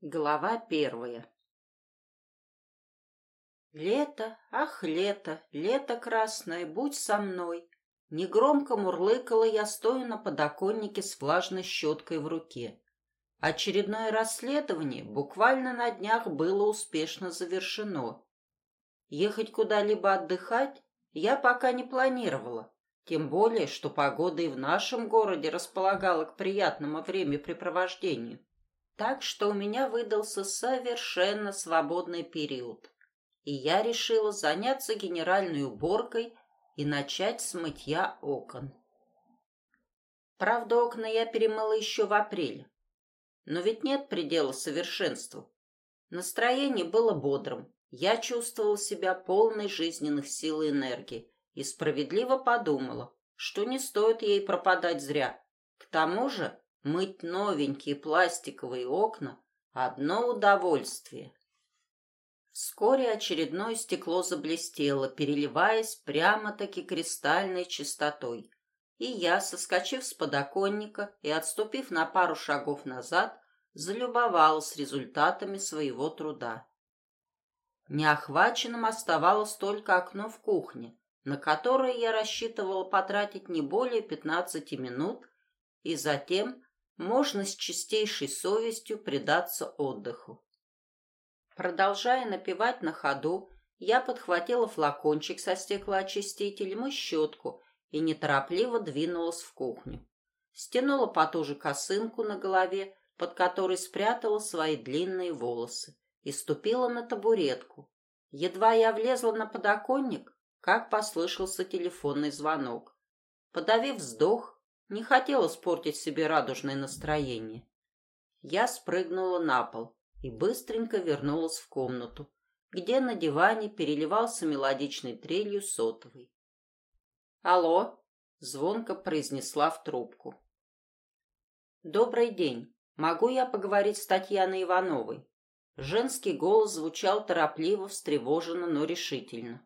Глава первая Лето, ах, лето, лето красное, будь со мной. Негромко мурлыкала я, стоя на подоконнике с влажной щеткой в руке. Очередное расследование буквально на днях было успешно завершено. Ехать куда-либо отдыхать я пока не планировала, тем более, что погода и в нашем городе располагала к приятному времяпрепровождению. Так что у меня выдался совершенно свободный период. И я решила заняться генеральной уборкой и начать с мытья окон. Правда, окна я перемыла еще в апреле. Но ведь нет предела совершенству. Настроение было бодрым. Я чувствовала себя полной жизненных сил и энергии и справедливо подумала, что не стоит ей пропадать зря. К тому же Мыть новенькие пластиковые окна – одно удовольствие. Вскоре очередное стекло заблестело, переливаясь прямо-таки кристальной чистотой. И я, соскочив с подоконника и отступив на пару шагов назад, залюбовалась результатами своего труда. Неохваченным оставалось только окно в кухне, на которое я рассчитывала потратить не более пятнадцати минут, и затем можно с чистейшей совестью предаться отдыху. Продолжая напевать на ходу, я подхватила флакончик со стеклоочистителем и щетку и неторопливо двинулась в кухню. Стянула потуже косынку на голове, под которой спрятала свои длинные волосы, и ступила на табуретку. Едва я влезла на подоконник, как послышался телефонный звонок. Подавив вздох, не хотела испортить себе радужное настроение. Я спрыгнула на пол и быстренько вернулась в комнату, где на диване переливался мелодичной трелью сотовый. «Алло!» — звонко произнесла в трубку. «Добрый день. Могу я поговорить с Татьяной Ивановой?» Женский голос звучал торопливо, встревоженно, но решительно.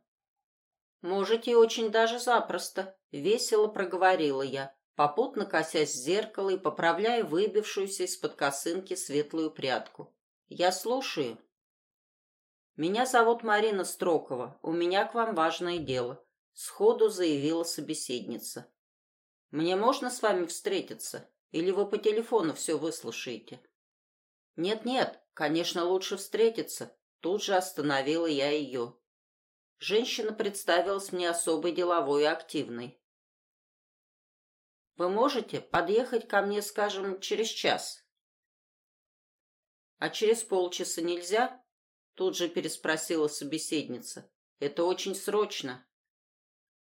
«Можете очень даже запросто», — весело проговорила я, попутно косясь в зеркало и поправляя выбившуюся из-под косынки светлую прядку. «Я слушаю». «Меня зовут Марина Строкова. У меня к вам важное дело», — сходу заявила собеседница. «Мне можно с вами встретиться? Или вы по телефону все выслушаете?» «Нет-нет, конечно, лучше встретиться», — тут же остановила я ее. Женщина представилась мне особой деловой и активной. Вы можете подъехать ко мне, скажем, через час? А через полчаса нельзя? Тут же переспросила собеседница. Это очень срочно.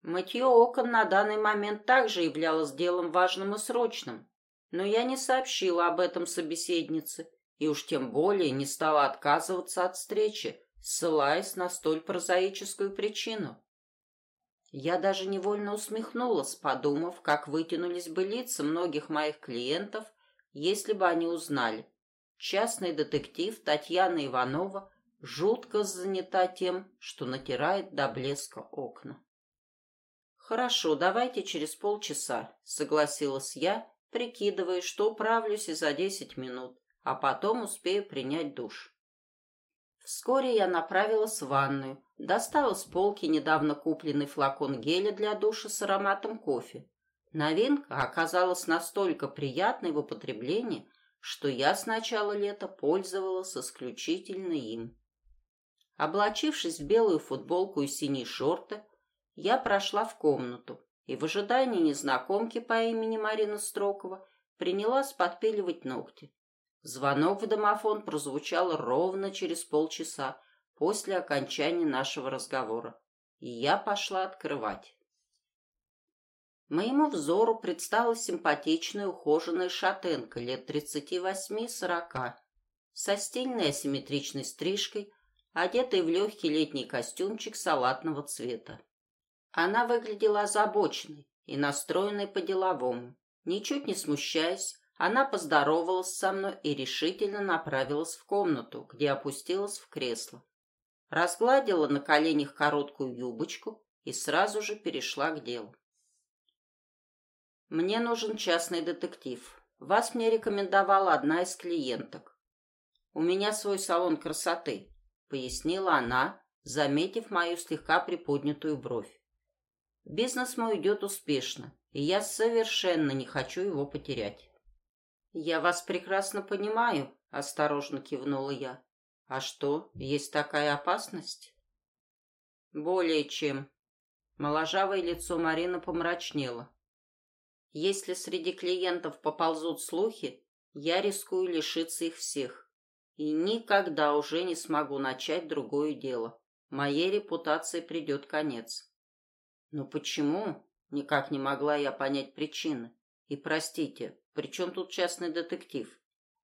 Мытье окон на данный момент также являлось делом важным и срочным, но я не сообщила об этом собеседнице и уж тем более не стала отказываться от встречи, ссылаясь на столь прозаическую причину. Я даже невольно усмехнулась, подумав, как вытянулись бы лица многих моих клиентов, если бы они узнали. Частный детектив Татьяна Иванова жутко занята тем, что натирает до блеска окна. «Хорошо, давайте через полчаса», — согласилась я, прикидывая, что управлюсь и за десять минут, а потом успею принять душ. Вскоре я направилась в ванную, достала с полки недавно купленный флакон геля для душа с ароматом кофе. Новинка оказалась настолько приятной в употреблении, что я с начала лета пользовалась исключительно им. Облачившись в белую футболку и синие шорты, я прошла в комнату и в ожидании незнакомки по имени Марина Строкова принялась подпиливать ногти. Звонок в домофон прозвучал ровно через полчаса после окончания нашего разговора, и я пошла открывать. Моему взору предстала симпатичная ухоженная шатенка лет тридцати восьми-сорока, со стильной асимметричной стрижкой, одетой в легкий летний костюмчик салатного цвета. Она выглядела озабоченной и настроенной по-деловому, ничуть не смущаясь, она поздоровалась со мной и решительно направилась в комнату, где опустилась в кресло. Разгладила на коленях короткую юбочку и сразу же перешла к делу. «Мне нужен частный детектив. Вас мне рекомендовала одна из клиенток». У меня свой салон красоты, пояснила она, заметив мою слегка приподнятую бровь. Бизнес мой идет успешно, и я совершенно не хочу его потерять. Я вас прекрасно понимаю, осторожно кивнула я. А что, есть такая опасность? Более чем. Моложавое лицо Марины помрачнело. Если среди клиентов поползут слухи, я рискую лишиться их всех. И никогда уже не смогу начать другое дело. Моей репутации придет конец. Но почему? Никак не могла я понять причины. И простите, при чем тут частный детектив?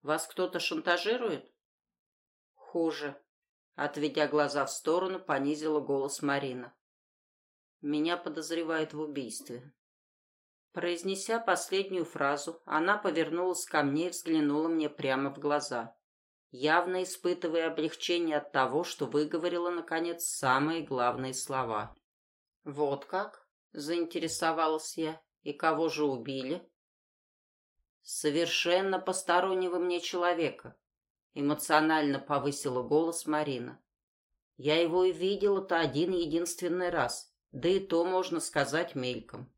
Вас кто-то шантажирует? Хуже. Отведя глаза в сторону, понизила голос Марина. Меня подозревают в убийстве. Произнеся последнюю фразу, она повернулась ко мне и взглянула мне прямо в глаза, явно испытывая облегчение от того, что выговорила, наконец, самые главные слова. «Вот как?» — заинтересовалась я. «И кого же убили?» «Совершенно постороннего мне человека», — эмоционально повысила голос Марина. «Я его и видела-то один единственный раз, да и то, можно сказать, мельком.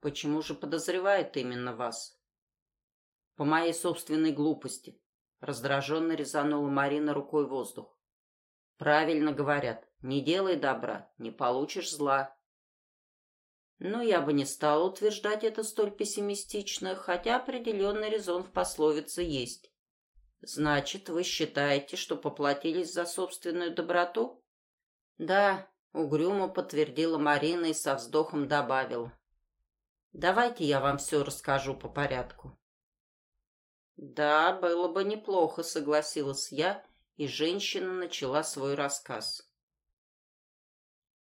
Почему же подозревает именно вас? По моей собственной глупости. Раздраженно резанула Марина рукой воздух. Правильно говорят, не делай добра, не получишь зла. Но я бы не стала утверждать это столь пессимистично, хотя определенный резон в пословице есть. Значит, вы считаете, что поплатились за собственную доброту? Да, угрюмо подтвердила Марина и со вздохом добавила. Давайте я вам все расскажу по порядку. Да, было бы неплохо, согласилась я, и женщина начала свой рассказ.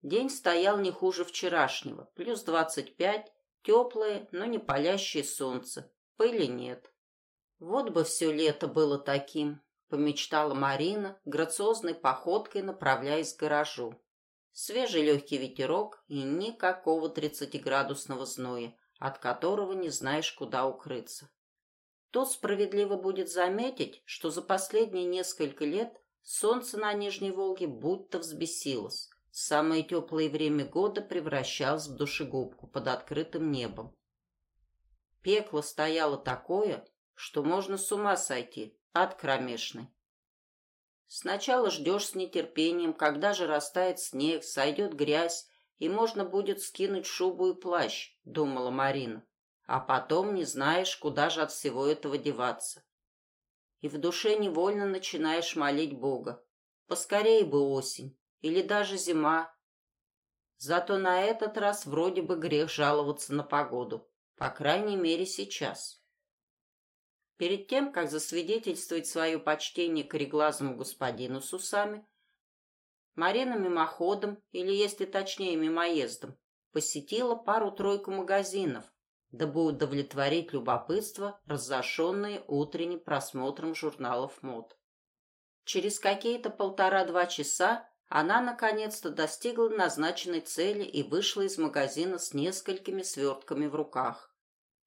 День стоял не хуже вчерашнего, плюс двадцать пять, теплое, но не палящее солнце, пыли нет. Вот бы все лето было таким, помечтала Марина, грациозной походкой направляясь к гаражу. Свежий легкий ветерок и никакого тридцатиградусного зноя, от которого не знаешь, куда укрыться. Тот справедливо будет заметить, что за последние несколько лет солнце на Нижней Волге будто взбесилось. Самое теплое время года превращалось в душегубку под открытым небом. Пекло стояло такое, что можно с ума сойти от кромешной. Сначала ждешь с нетерпением, когда же растает снег, сойдет грязь, и можно будет скинуть шубу и плащ, думала Марина. А потом не знаешь, куда же от всего этого деваться. И в душе невольно начинаешь молить Бога. Поскорей бы осень, или даже зима. Зато на этот раз вроде бы грех жаловаться на погоду, по крайней мере сейчас. Перед тем, как засвидетельствовать свое почтение кореглазому господину с усами, Марина мимоходом, или, если точнее, мимоездом, посетила пару-тройку магазинов, дабы удовлетворить любопытство, разошенное утренним просмотром журналов мод. Через какие-то полтора-два часа она наконец-то достигла назначенной цели и вышла из магазина с несколькими свертками в руках.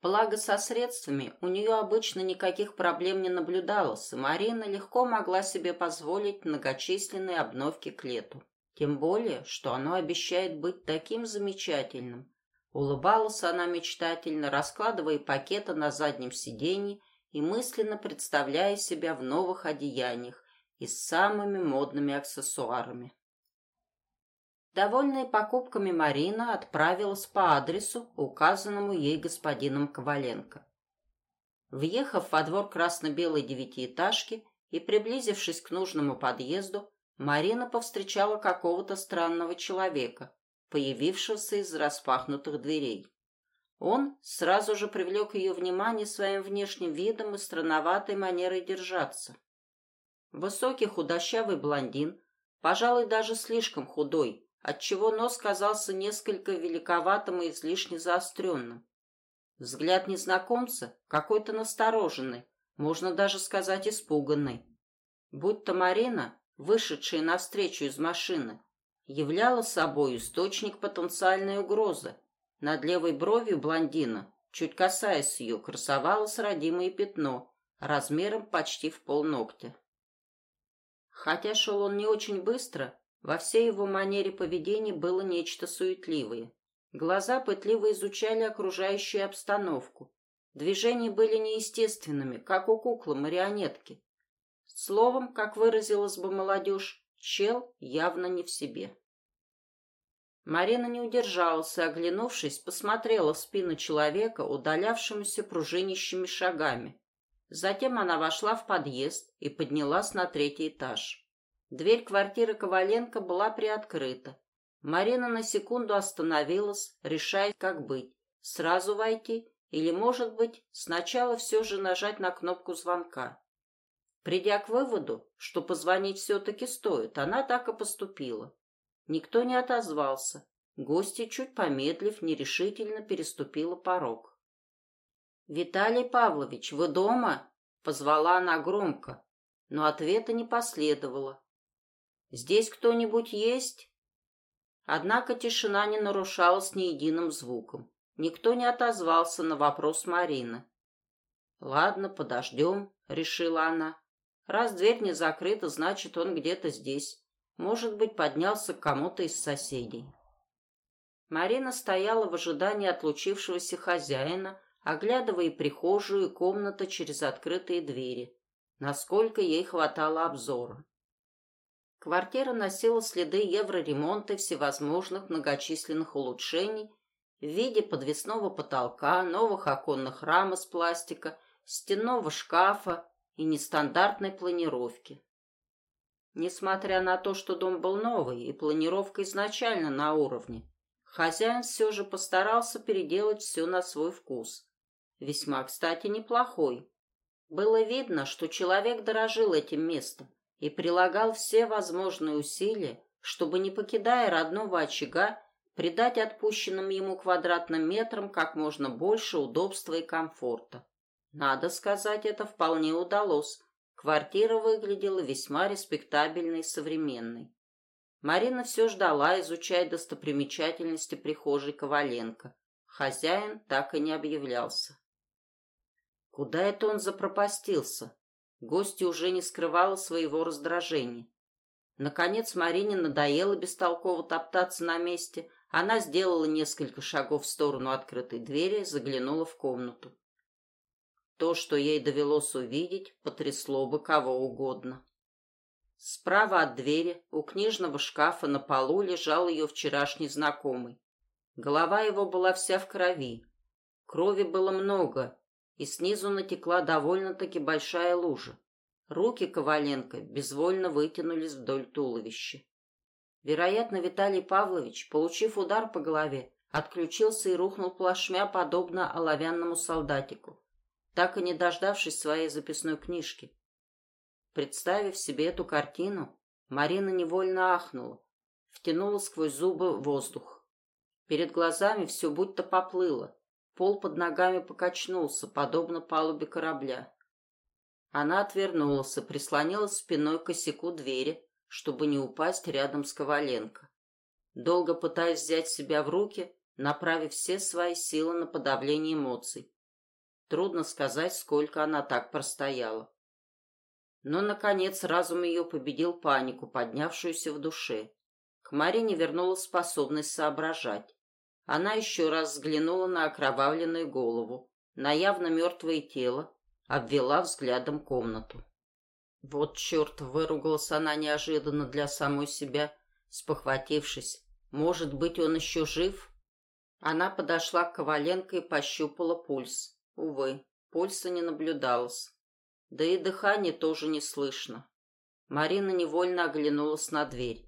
Благо, со средствами у нее обычно никаких проблем не наблюдалось, и Марина легко могла себе позволить многочисленные обновки к лету. Тем более, что оно обещает быть таким замечательным. Улыбалась она мечтательно, раскладывая пакеты на заднем сиденье и мысленно представляя себя в новых одеяниях и с самыми модными аксессуарами. Довольная покупками Марина отправилась по адресу, указанному ей господином Коваленко. Въехав во двор красно-белой девятиэтажки и приблизившись к нужному подъезду, Марина повстречала какого-то странного человека, появившегося из распахнутых дверей. Он сразу же привлек ее внимание своим внешним видом и странноватой манерой держаться. Высокий худощавый блондин, пожалуй, даже слишком худой, отчего нос казался несколько великоватым и излишне заостренным. Взгляд незнакомца какой-то настороженный, можно даже сказать испуганный. Будь-то Марина, вышедшая навстречу из машины, являла собой источник потенциальной угрозы. Над левой бровью блондина, чуть касаясь ее, красовалось родимое пятно, размером почти в полногтя. Хотя шел он не очень быстро, во всей его манере поведения было нечто суетливое. Глаза пытливо изучали окружающую обстановку. Движения были неестественными, как у куклы-марионетки. Словом, как выразилась бы молодежь, чел явно не в себе. Марина не удержалась и, оглянувшись, посмотрела в спину человека, удалявшемуся пружинищими шагами. Затем она вошла в подъезд и поднялась на третий этаж. Дверь квартиры Коваленко была приоткрыта. Марина на секунду остановилась, решая, как быть. Сразу войти или, может быть, сначала все же нажать на кнопку звонка. Придя к выводу, что позвонить все-таки стоит, она так и поступила. Никто не отозвался. Гостья, чуть помедлив, нерешительно переступила порог. «Виталий Павлович, вы дома?» — позвала она громко, но ответа не последовало. «Здесь кто-нибудь есть?» Однако тишина не нарушалась ни единым звуком. Никто не отозвался на вопрос Марины. «Ладно, подождем», — решила она. «Раз дверь не закрыта, значит, он где-то здесь. Может быть, поднялся к кому-то из соседей. Марина стояла в ожидании отлучившегося хозяина, оглядывая прихожую, и комнату через открытые двери, насколько ей хватало обзора. Квартира носила следы евроремонта и всевозможных многочисленных улучшений в виде подвесного потолка, новых оконных рам из пластика, стенного шкафа и нестандартной планировки. Несмотря на то, что дом был новый и планировка изначально на уровне, хозяин все же постарался переделать все на свой вкус. Весьма, кстати, неплохой. Было видно, что человек дорожил этим местом и прилагал все возможные усилия, чтобы, не покидая родного очага, придать отпущенным ему квадратным метрам как можно больше удобства и комфорта. Надо сказать, это вполне удалось, Квартира выглядела весьма респектабельной и современной. Марина все ждала, изучая достопримечательности прихожей Коваленко. Хозяин так и не объявлялся. Куда это он запропастился? Гостья уже не скрывала своего раздражения. Наконец Марине надоело бестолково топтаться на месте. Она сделала несколько шагов в сторону открытой двери, заглянула в комнату. То, что ей довелось увидеть, потрясло бы кого угодно. Справа от двери, у книжного шкафа на полу лежал ее вчерашний знакомый. Голова его была вся в крови. Крови было много, и снизу натекла довольно-таки большая лужа. Руки Коваленко безвольно вытянулись вдоль туловища. Вероятно, Виталий Павлович, получив удар по голове, отключился и рухнул плашмя, подобно оловянному солдатику так и не дождавшись своей записной книжки. Представив себе эту картину, Марина невольно ахнула, втянула сквозь зубы воздух. Перед глазами все будто поплыло, пол под ногами покачнулся, подобно палубе корабля. Она отвернулась и прислонилась спиной к косяку двери, чтобы не упасть рядом с Коваленко. Долго пытаясь взять себя в руки, направив все свои силы на подавление эмоций, Трудно сказать, сколько она так простояла. Но, наконец, разум ее победил панику, поднявшуюся в душе. К Марине вернулась способность соображать. Она еще раз взглянула на окровавленную голову, на явно мертвое тело, обвела взглядом комнату. Вот черт, выругалась она неожиданно для самой себя, спохватившись. Может быть, он еще жив? Она подошла к Коваленко и пощупала пульс. Увы, пульса не наблюдалось. Да и дыхание тоже не слышно. Марина невольно оглянулась на дверь.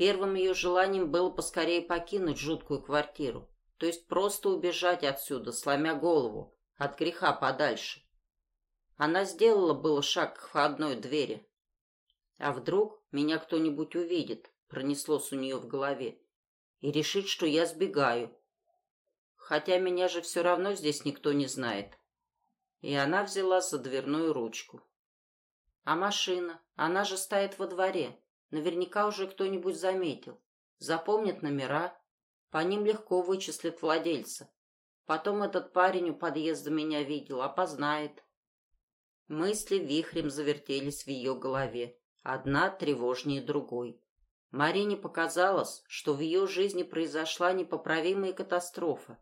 Первым ее желанием было поскорее покинуть жуткую квартиру, то есть просто убежать отсюда, сломя голову, от греха подальше. Она сделала было шаг к входной двери. А вдруг меня кто-нибудь увидит, пронеслось у нее в голове, и решит, что я сбегаю, хотя меня же все равно здесь никто не знает. И она взяла за дверную ручку. А машина? Она же стоит во дворе. Наверняка уже кто-нибудь заметил. Запомнит номера. По ним легко вычислит владельца. Потом этот парень у подъезда меня видел, опознает. Мысли вихрем завертелись в ее голове, одна тревожнее другой. Марине показалось, что в ее жизни произошла непоправимая катастрофа.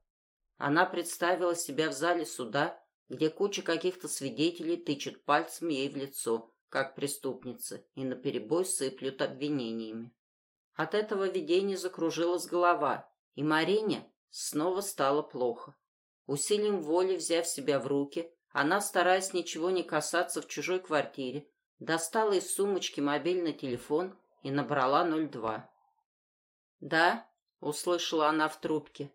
Она представила себя в зале суда, где куча каких-то свидетелей тычет пальцем ей в лицо, как преступница, и наперебой сыплют обвинениями. От этого видения закружилась голова, и Марине снова стало плохо. Усилием воли, взяв себя в руки, она, стараясь ничего не касаться в чужой квартире, достала из сумочки мобильный телефон и набрала 02. «Да?» — услышала она в трубке.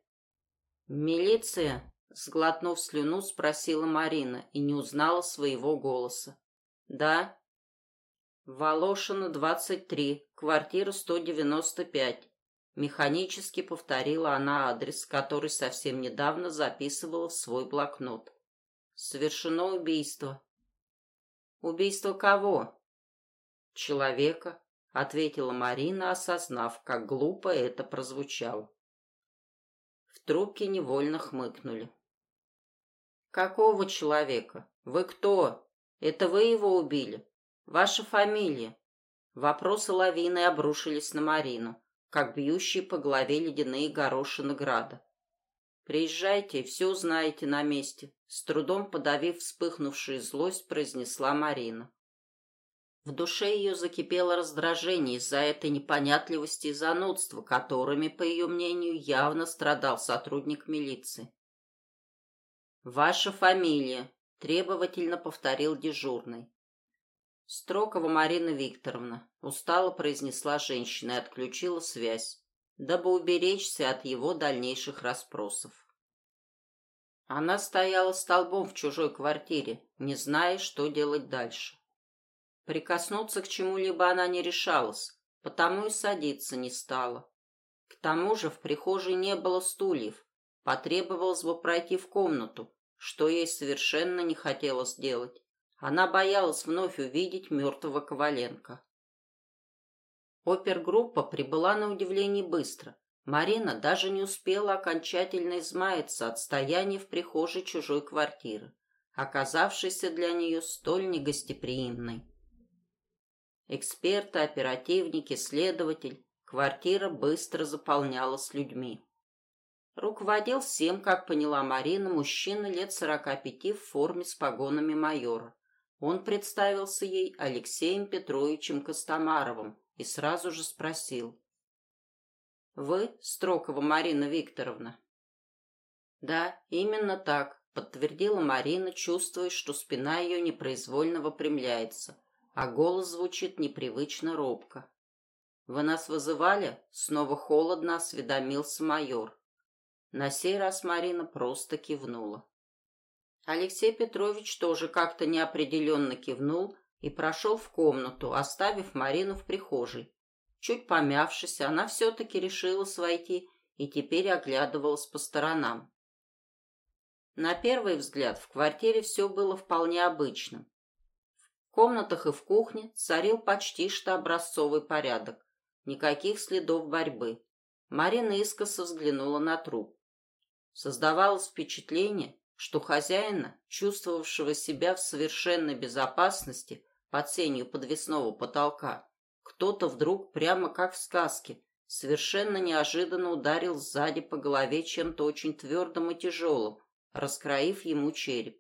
«Милиция?» — сглотнув слюну, спросила Марина и не узнала своего голоса. «Да?» «Волошина, 23, квартира 195». Механически повторила она адрес, который совсем недавно записывала в свой блокнот. «Совершено убийство». «Убийство кого?» «Человека», — ответила Марина, осознав, как глупо это прозвучало. В трубке невольно хмыкнули. «Какого человека? Вы кто? Это вы его убили? Ваша фамилия?» Вопросы лавины обрушились на Марину, как бьющие по голове ледяные горошины града. «Приезжайте и все узнаете на месте», — с трудом подавив вспыхнувшую злость, произнесла Марина. В душе ее закипело раздражение из-за этой непонятливости и занудства, которыми, по ее мнению, явно страдал сотрудник милиции. «Ваша фамилия», — требовательно повторил дежурный. «Строкова Марина Викторовна», — устало произнесла женщина и отключила связь, дабы уберечься от его дальнейших расспросов. Она стояла столбом в чужой квартире, не зная, что делать дальше. Прикоснуться к чему-либо она не решалась, потому и садиться не стала. К тому же в прихожей не было стульев. Потребовалось бы пройти в комнату, что ей совершенно не хотелось делать. Она боялась вновь увидеть мертвого Коваленко. Опергруппа прибыла на удивление быстро. Марина даже не успела окончательно измаяться от стояния в прихожей чужой квартиры, оказавшейся для нее столь негостеприимной. Эксперты, оперативники, следователь. Квартира быстро заполнялась людьми. Руководил всем, как поняла Марина, мужчина лет сорока пяти в форме с погонами майора. Он представился ей Алексеем Петровичем Костомаровым и сразу же спросил. «Вы Строкова Марина Викторовна?» «Да, именно так», — подтвердила Марина, чувствуя, что спина ее непроизвольно выпрямляется а голос звучит непривычно робко. «Вы нас вызывали?» — снова холодно осведомился майор. На сей раз Марина просто кивнула. Алексей Петрович тоже как-то неопределенно кивнул и прошел в комнату, оставив Марину в прихожей. Чуть помявшись, она все-таки решилась войти и теперь оглядывалась по сторонам. На первый взгляд в квартире все было вполне обычным комнатах и в кухне царил почти что образцовый порядок. Никаких следов борьбы. Марина искоса взглянула на труп. Создавалось впечатление, что хозяина, чувствовавшего себя в совершенной безопасности под сенью подвесного потолка, кто-то вдруг, прямо как в сказке, совершенно неожиданно ударил сзади по голове чем-то очень твердым и тяжелым, раскроив ему череп.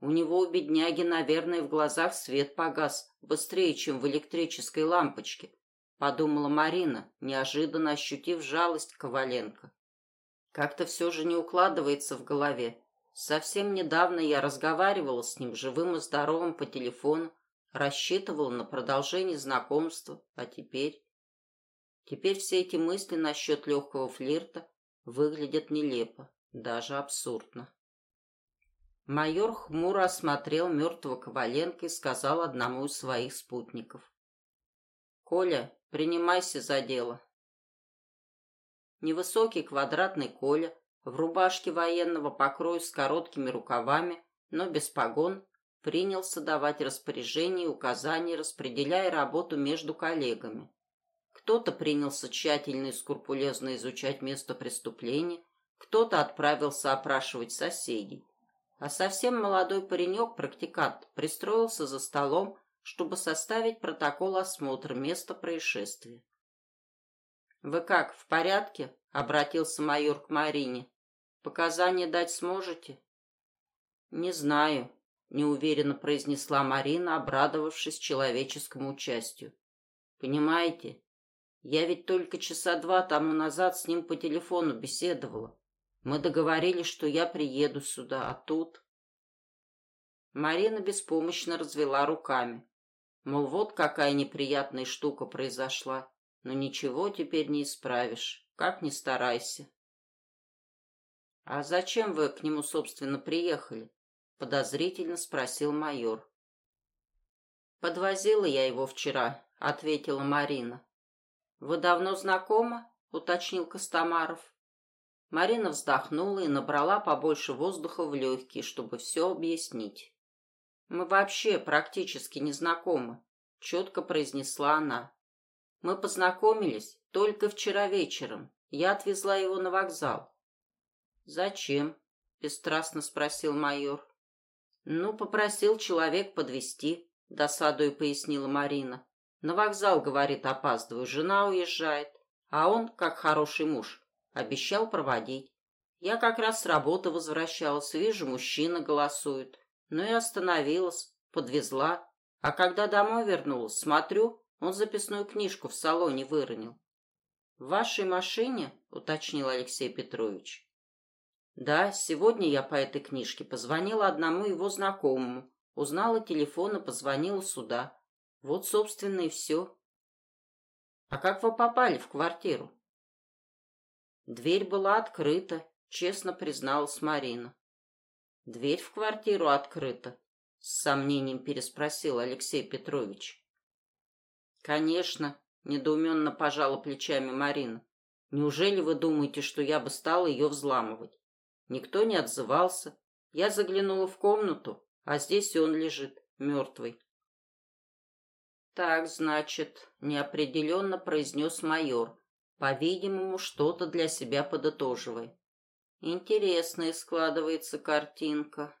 У него, у бедняги, наверное, в глазах свет погас быстрее, чем в электрической лампочке, подумала Марина, неожиданно ощутив жалость Коваленко. Как-то все же не укладывается в голове. Совсем недавно я разговаривала с ним живым и здоровым по телефону, рассчитывала на продолжение знакомства, а теперь... Теперь все эти мысли насчет легкого флирта выглядят нелепо, даже абсурдно. Майор хмуро осмотрел мертвого Коваленко и сказал одному из своих спутников. «Коля, принимайся за дело». Невысокий квадратный Коля в рубашке военного покроя с короткими рукавами, но без погон, принялся давать распоряжения и указания, распределяя работу между коллегами. Кто-то принялся тщательно и скрупулезно изучать место преступления, кто-то отправился опрашивать соседей. а совсем молодой паренек-практикант пристроился за столом, чтобы составить протокол осмотра места происшествия. «Вы как, в порядке?» — обратился майор к Марине. «Показания дать сможете?» «Не знаю», — неуверенно произнесла Марина, обрадовавшись человеческому участию. «Понимаете, я ведь только часа два тому назад с ним по телефону беседовала. Мы договорились, что я приеду сюда, а тут...» Марина беспомощно развела руками. Мол, вот какая неприятная штука произошла. Но ничего теперь не исправишь, как ни старайся. «А зачем вы к нему, собственно, приехали?» — подозрительно спросил майор. «Подвозила я его вчера», — ответила Марина. «Вы давно знакомы?» — уточнил Костомаров. Марина вздохнула и набрала побольше воздуха в легкие, чтобы все объяснить. «Мы вообще практически не знакомы», — четко произнесла она. «Мы познакомились только вчера вечером. Я отвезла его на вокзал». «Зачем?» — бесстрастно спросил майор. «Ну, попросил человек подвести, досадою пояснила Марина. «На вокзал, говорит, опаздываю, жена уезжает. А он, как хороший муж, обещал проводить. Я как раз с работы возвращалась, вижу, мужчина голосует. Ну и остановилась, подвезла. А когда домой вернулась, смотрю, он записную книжку в салоне выронил. «В вашей машине?» — уточнил Алексей Петрович. Да, сегодня я по этой книжке позвонила одному его знакомому, узнала телефон и позвонила сюда. Вот, собственно, и все. А как вы попали в квартиру? Дверь была открыта, честно призналась Марина. Дверь в квартиру открыта, с сомнением переспросил Алексей Петрович. Конечно, недоуменно пожала плечами Марина. Неужели вы думаете, что я бы стала ее взламывать? Никто не отзывался. Я заглянула в комнату, а здесь он лежит, мертвый. «Так, значит», — неопределенно произнес майор, по-видимому, что-то для себя подытоживая. Интересная складывается картинка.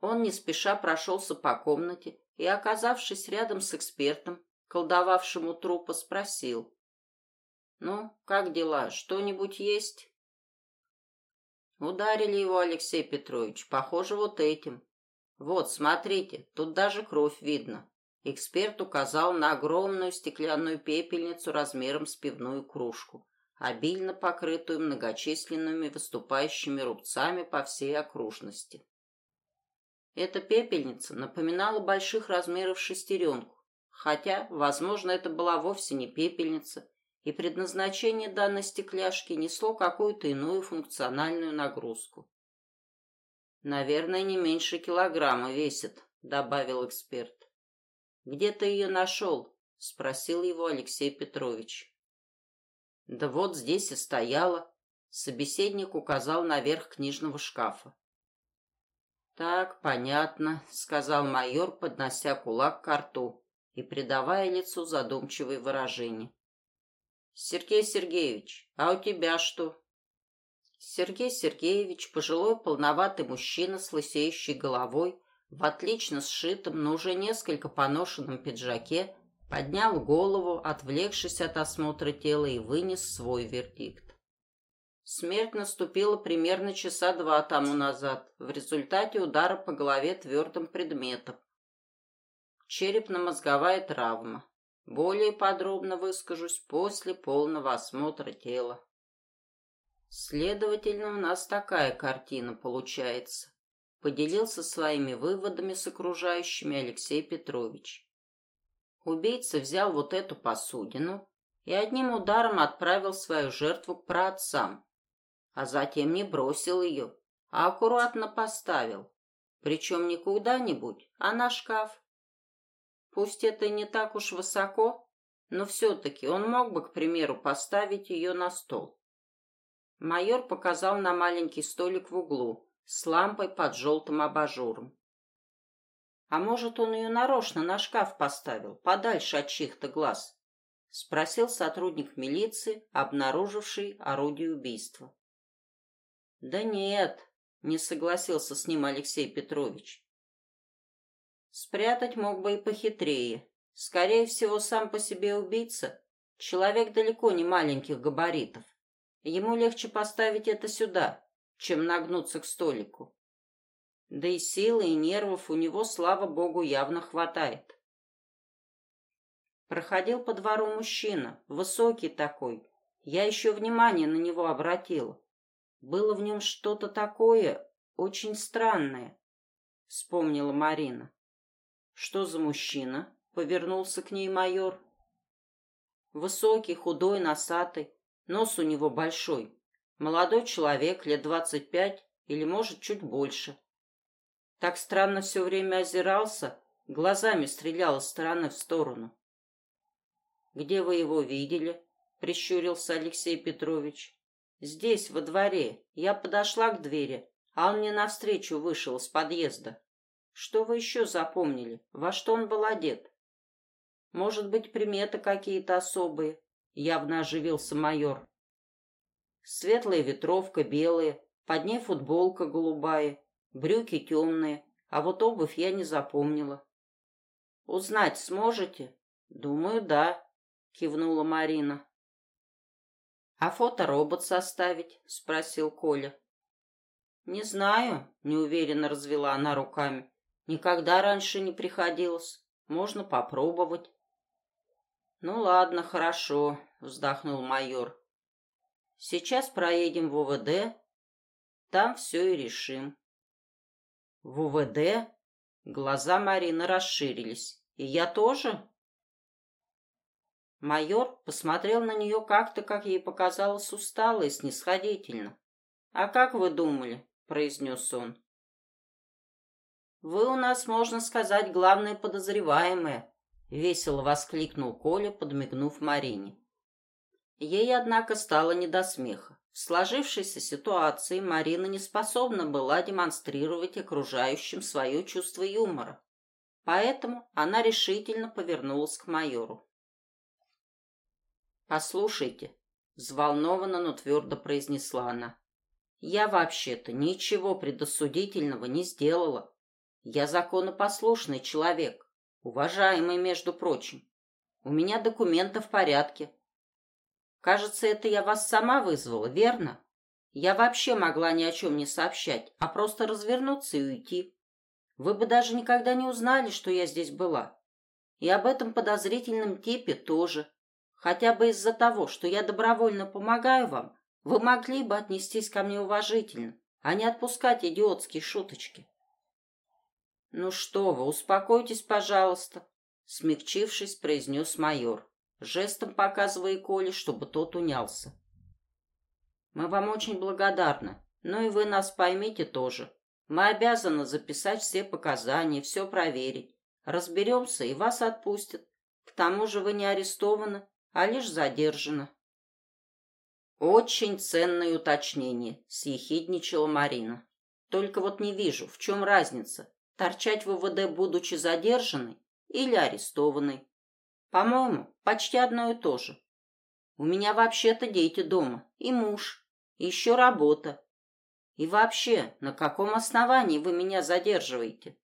Он не спеша прошелся по комнате и, оказавшись рядом с экспертом, колдовавшим у трупа, спросил. «Ну, как дела? Что-нибудь есть?» Ударили его, Алексей Петрович, похоже, вот этим. Вот, смотрите, тут даже кровь видно. Эксперт указал на огромную стеклянную пепельницу размером с пивную кружку, обильно покрытую многочисленными выступающими рубцами по всей окружности. Эта пепельница напоминала больших размеров шестеренку, хотя, возможно, это была вовсе не пепельница, и предназначение данной стекляшки несло какую-то иную функциональную нагрузку. «Наверное, не меньше килограмма весит», — добавил эксперт. «Где ты ее нашел?» — спросил его Алексей Петрович. «Да вот здесь и стояла», — собеседник указал наверх книжного шкафа. «Так, понятно», — сказал майор, поднося кулак к рту и придавая лицу задумчивое выражение. «Сергей Сергеевич, а у тебя что?» Сергей Сергеевич, пожилой полноватый мужчина с лысеющей головой, в отлично сшитом, но уже несколько поношенном пиджаке, поднял голову, отвлекшись от осмотра тела, и вынес свой вердикт. Смерть наступила примерно часа два тому назад, в результате удара по голове твердым предметом. Черепно-мозговая травма. Более подробно выскажусь после полного осмотра тела. Следовательно, у нас такая картина получается. Поделился своими выводами с окружающими Алексей Петрович. Убийца взял вот эту посудину и одним ударом отправил свою жертву к праотцам, а затем не бросил ее, а аккуратно поставил, причем не куда-нибудь, а на шкаф. Пусть это не так уж высоко, но все-таки он мог бы, к примеру, поставить ее на стол. Майор показал на маленький столик в углу с лампой под желтым абажуром. «А может, он ее нарочно на шкаф поставил, подальше от чьих-то глаз?» — спросил сотрудник милиции, обнаруживший орудие убийства. «Да нет», Не согласился с ним Алексей Петрович. Спрятать мог бы и похитрее. Скорее всего, сам по себе убийца. Человек далеко не маленьких габаритов. Ему легче поставить это сюда, чем нагнуться к столику. Да и силы, и нервов у него, слава богу, явно хватает. Проходил по двору мужчина, высокий такой. Я еще внимание на него обратила. Было в нем что-то такое, очень странное, вспомнила Марина. Что за мужчина? Повернулся к ней майор. Высокий, худой, носатый, нос у него большой. Молодой человек, лет двадцать пять или, может, чуть больше. Так странно все время озирался, глазами стрелял из стороны в сторону. «Где вы его видели?» — прищурился Алексей Петрович. «Здесь, во дворе. Я подошла к двери, а он мне навстречу вышел с подъезда. Что вы еще запомнили? Во что он был одет?» «Может быть, приметы какие-то особые?» — явно оживился майор. Светлая ветровка белая, под ней футболка голубая, брюки темные, а вот обувь я не запомнила. «Узнать сможете?» «Думаю, да», — кивнула Марина. «А фоторобот составить?» — спросил Коля. «Не знаю», — неуверенно развела она руками. «Никогда раньше не приходилось. Можно попробовать». «Ну ладно, хорошо», — вздохнул майор. «Сейчас проедем в УВД, там все и решим». «В УВД?» Глаза Марины расширились. «И я тоже?» Майор посмотрел на нее как-то, как ей показалось, устало и снисходительно. «А как вы думали?» — произнес он. «Вы у нас, можно сказать, главное подозреваемое», — весело воскликнул Коля, подмигнув Марине. Ей, однако, стало не до смеха. В сложившейся ситуации Марина не способна была демонстрировать окружающим свое чувство юмора. Поэтому она решительно повернулась к майору. «Послушайте», — взволнованно, но твердо произнесла она, «я вообще-то ничего предосудительного не сделала. Я законопослушный человек. Уважаемый, между прочим. У меня документы в порядке. Кажется, это я вас сама вызвала, верно? Я вообще могла ни о чем не сообщать, а просто развернуться и уйти. Вы бы даже никогда не узнали, что я здесь была. И об этом подозрительном типе тоже. Хотя бы из-за того, что я добровольно помогаю вам, вы могли бы отнестись ко мне уважительно, а не отпускать идиотские шуточки. «Ну что вы, успокойтесь, пожалуйста», — смягчившись, произнес майор, жестом показывая Коле, чтобы тот унялся. «Мы вам очень благодарны, но и вы нас поймите тоже. Мы обязаны записать все показания, все проверить. Разберемся, и вас отпустят. К тому же вы не арестованы, а лишь задержаны». «Очень ценное уточнение», — съехидничала Марина. «Только вот не вижу, в чем разница, Торчать в ВВД, будучи задержанной или арестованной. По-моему, почти одно и то же. У меня вообще-то дети дома, и муж, и еще работа. И вообще, на каком основании вы меня задерживаете?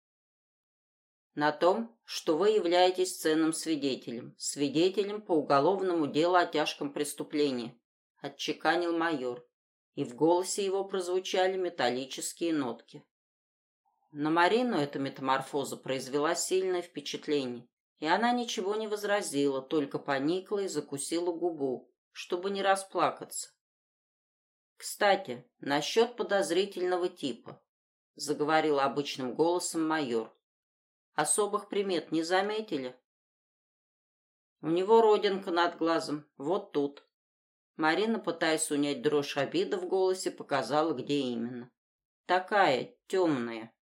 На том, что вы являетесь ценным свидетелем, свидетелем по уголовному делу о тяжком преступлении, отчеканил майор, и в голосе его прозвучали металлические нотки. На Марину эта метаморфоза произвела сильное впечатление, и она ничего не возразила, только поникла и закусила губу, чтобы не расплакаться. «Кстати, насчет подозрительного типа», — заговорил обычным голосом майор. «Особых примет не заметили?» «У него родинка над глазом, вот тут». Марина, пытаясь унять дрожь обиды в голосе, показала, где именно. «Такая, темная».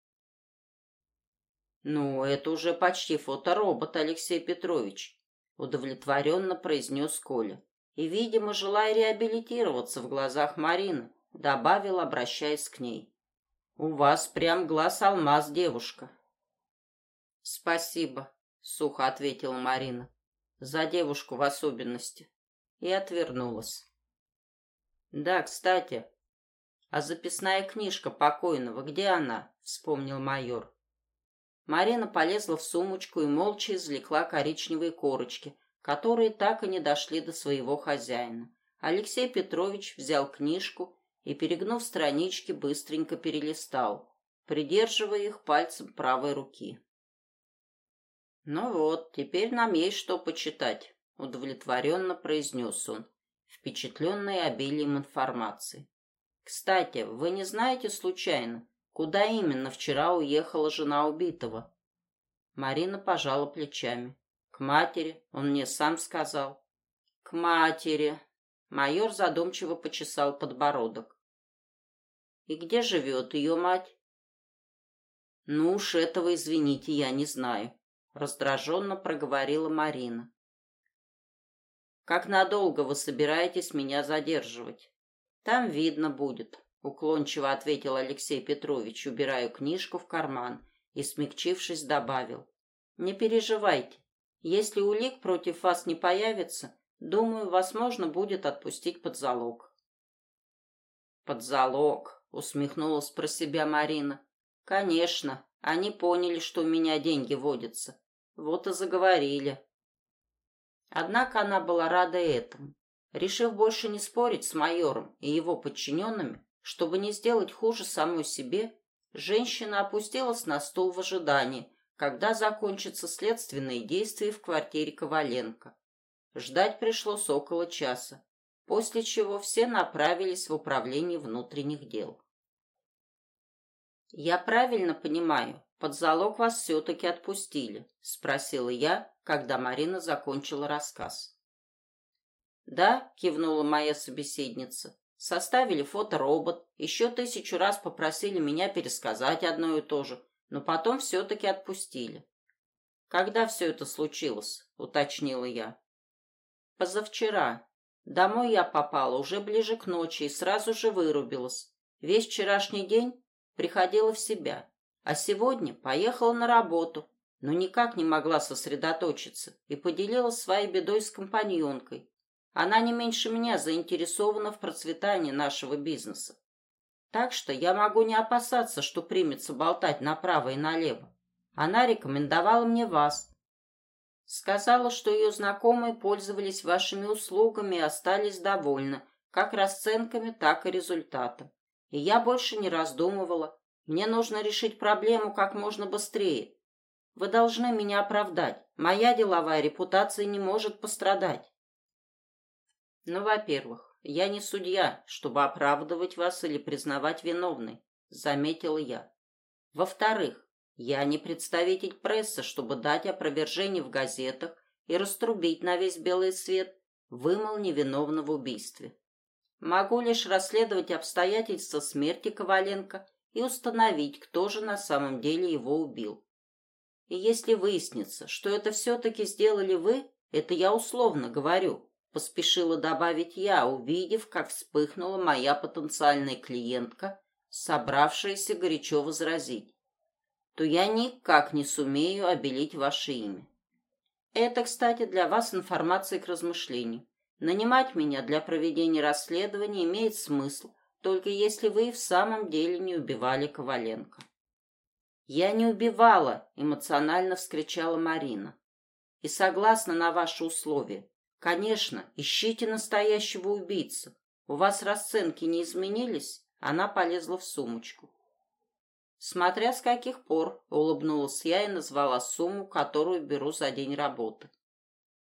«Ну, это уже почти фоторобот, Алексей Петрович», — удовлетворенно произнес Коля. И, видимо, желая реабилитироваться в глазах Марины, добавил, обращаясь к ней. «У вас прям глаз алмаз, девушка». «Спасибо», — сухо ответила Марина, — «за девушку в особенности», и отвернулась. «Да, кстати, «А записная книжка покойного, где она?» — вспомнил майор. Марина полезла в сумочку и молча извлекла коричневые корочки, которые так и не дошли до своего хозяина. Алексей Петрович взял книжку и, перегнув странички, быстренько перелистал, придерживая их пальцем правой руки. «Ну вот, теперь нам есть что почитать», — удовлетворенно произнес он, впечатленный обилием информации. Кстати, вы не знаете случайно, куда именно вчера уехала жена убитого? Марина пожала плечами. К матери, он мне сам сказал. К матери. Майор задумчиво почесал подбородок. И где живет ее мать? Ну уж этого, извините, я не знаю. Раздраженно проговорила Марина. Как надолго вы собираетесь меня задерживать? Там видно будет, уклончиво ответил Алексей Петрович, убирая книжку в карман и, смягчившись, добавил. Не переживайте. Если улик против вас не появится, думаю, вас можно будет отпустить под залог. Под залог, усмехнулась про себя Марина. Конечно, они поняли, что у меня деньги водятся. Вот и заговорили. Однако она была рада этому. Решив больше не спорить с майором и его подчиненными, чтобы не сделать хуже самой себе, женщина опустилась на стул в ожидании, когда закончатся следственные действия в квартире Коваленко. Ждать пришлось около часа, после чего все направились в управление внутренних дел. «Я правильно понимаю, под залог вас все-таки отпустили?» – спросила я, когда Марина закончила рассказ. «Да», — кивнула моя собеседница. «Составили фоторобот, еще тысячу раз попросили меня пересказать одно и то же, но потом все-таки отпустили». «Когда все это случилось?» — уточнила я. «Позавчера. Домой я попала уже ближе к ночи и сразу же вырубилась. Весь вчерашний день приходила в себя, а сегодня поехала на работу, но никак не могла сосредоточиться и поделилась своей бедой с компаньонкой. Она не меньше меня заинтересована в процветании нашего бизнеса. Так что я могу не опасаться, что примется болтать направо и налево. Она рекомендовала мне вас. Сказала, что ее знакомые пользовались вашими услугами и остались довольны, как расценками, так и результатом. И я больше не раздумывала. Мне нужно решить проблему как можно быстрее. Вы должны меня оправдать. Моя деловая репутация не может пострадать. Ну, во-первых, я не судья, чтобы оправдывать вас или признавать виновной, заметила я. Во-вторых, я не представитель прессы, чтобы дать опровержение в газетах и раструбить на весь белый свет, вымыл невиновного в убийстве. Могу лишь расследовать обстоятельства смерти Коваленко и установить, кто же на самом деле его убил. И если выяснится, что это все-таки сделали вы, это я условно говорю, Поспешила добавить я, увидев, как вспыхнула моя потенциальная клиентка, собравшаяся горячо возразить. То я никак не сумею обелить ваше имя. Это, кстати, для вас информация к размышлению. Нанимать меня для проведения расследования имеет смысл, только если вы в самом деле не убивали Коваленко. «Я не убивала!» – эмоционально вскричала Марина. «И согласна на ваши условия. Конечно, ищите настоящего убийцу. У вас расценки не изменились? Она полезла в сумочку. Смотря с каких пор, улыбнулась я и назвала сумму, которую беру за день работы.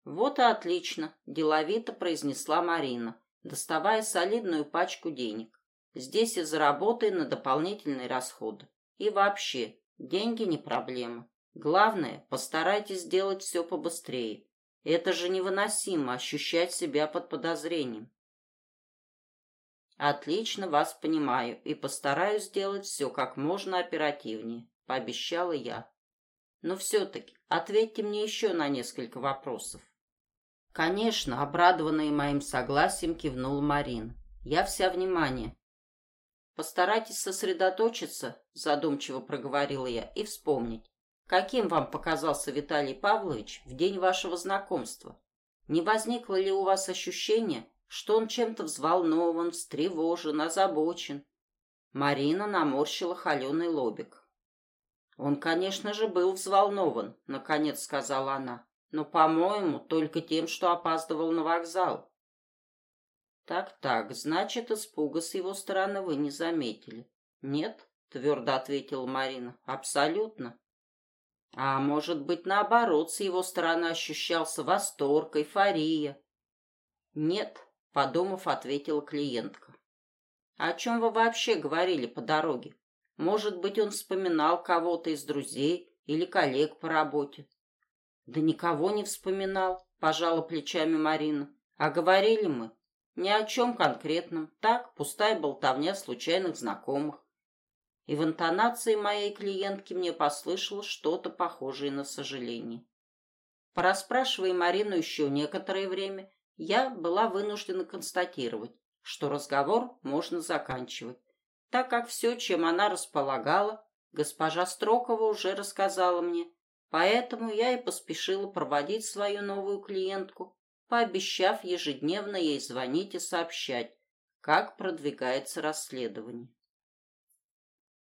Вот и отлично, деловито произнесла Марина, доставая солидную пачку денег. Здесь и заработай на дополнительные расходы. И вообще, деньги не проблема. Главное, постарайтесь сделать все побыстрее. Это же невыносимо ощущать себя под подозрением. Отлично вас понимаю и постараюсь сделать все как можно оперативнее, пообещала я. Но все-таки ответьте мне еще на несколько вопросов. Конечно, обрадованная моим согласием, кивнула Марина. Я вся внимание. Постарайтесь сосредоточиться, задумчиво проговорила я, и вспомнить, Каким вам показался Виталий Павлович в день вашего знакомства? Не возникло ли у вас ощущение, что он чем-то взволнован, встревожен, озабочен? Марина наморщила холеный лобик. «Он, конечно же, был взволнован», — наконец сказала она. «Но, по-моему, только тем, что опаздывал на вокзал». «Так-так, значит, испуга с его стороны вы не заметили». «Нет», — твердо ответила Марина, — «абсолютно». «А может быть, наоборот, с его стороны ощущался восторг, эйфория?» «Нет», — подумав, ответила клиентка. «О чем вы вообще говорили по дороге? Может быть, он вспоминал кого-то из друзей или коллег по работе?» «Да никого не вспоминал», — пожала плечами Марина. «А говорили мы ни о чем конкретном. Так, пустая болтовня случайных знакомых. И в интонации моей клиентки мне послышалось что-то похожее на сожаление. Порасспрашивая Марину еще некоторое время, я была вынуждена констатировать, что разговор можно заканчивать, так как все, чем она располагала, госпожа Строкова уже рассказала мне, поэтому я и поспешила проводить свою новую клиентку, пообещав ежедневно ей звонить и сообщать, как продвигается расследование.